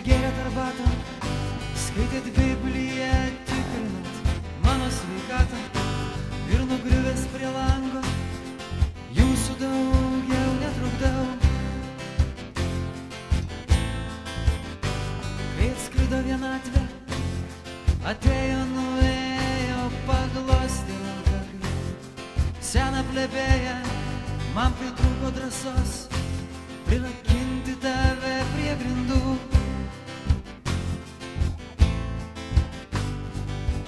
gėrėt arbatą, skaitėt Bibliją, tikrinat mano sveikatą ir nugriuvęs prie lango, jūsų daugiau netrukdau. Kai atskrido vienatvė, atėjo nuėjo paglosti ranką, seną plebėją, man pritrūko drąsos prirakinti tave prie grindų.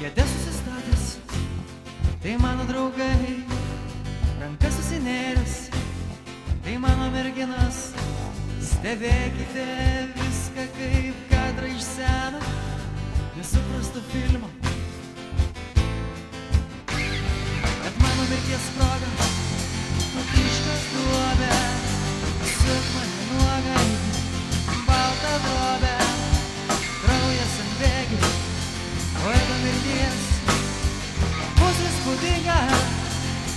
Kėdė susistatęs, tai mano draugai, rankas susinėręs, tai mano merginas, stebėkite viską kaip kadrą iš seno, nesuprastų filmo. Bet mano mirties proga,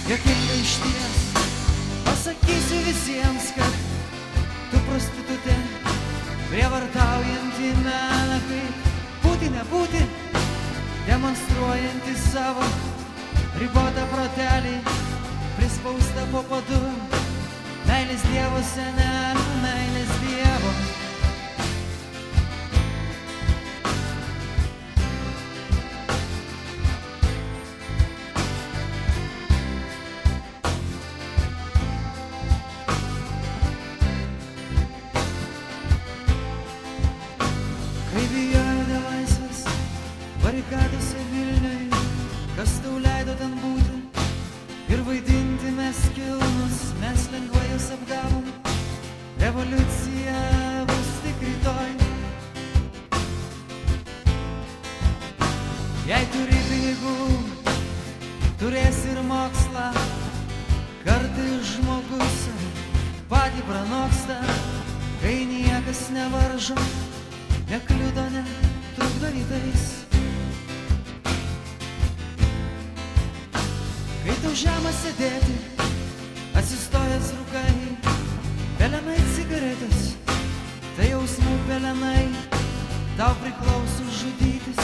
jokinga išties, pasakysiu visiems, kad tu prostitutė, prievartaujanti meną, kaip būti nebūti, demonstruojanti savo ribotą protelį, prispaustą po padu, meilės Dievo senelio, Kai bijojo dėl laisvės, barikadose Vilniui, kas tau leido ten būti? Ir vaidinti mes kilnus, mes lengvai jūs apgavom, revoliucija bus tik rytoj. Jei turi pinigų, turės ir mokslą, kartais žmogus patį pranoksta, kai niekas nevaržo nekliudo, netrukdo rytais. Kai tau žemą sėdėti, atsistojęs rūkai, pelenai cigaretės, tai jausmų pelenai, tau priklauso žudytis,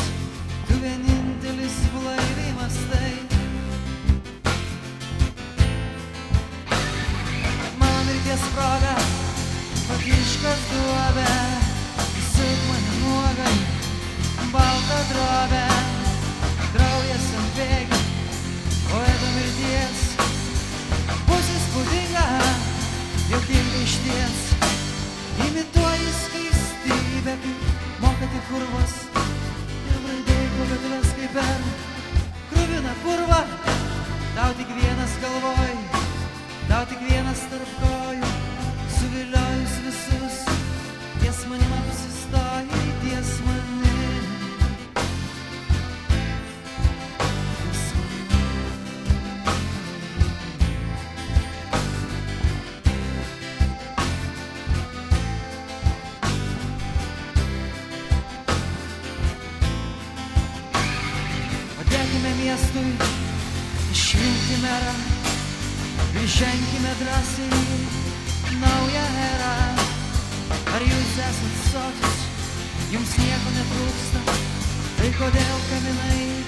tu vienintelis blaiviai mastai. Mano mirties proga, pakiškas duobę, drobę, kraujas ant bėgių, poeto mirties, bus įspūdinga, jokinga išties, imituoji skaistybę, mokate kurvas, ir braidai gatves kaip per krūviną kurvą, tau tik vienas galvoj, tau tik vienas tarp kojų, miestui išrinkti merą ir ženkime drąsiai į naują erą. Ar jūs esate sotus, jums nieko netrūksta, tai kodėl kaminai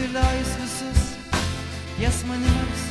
vilioji visus, jas manimams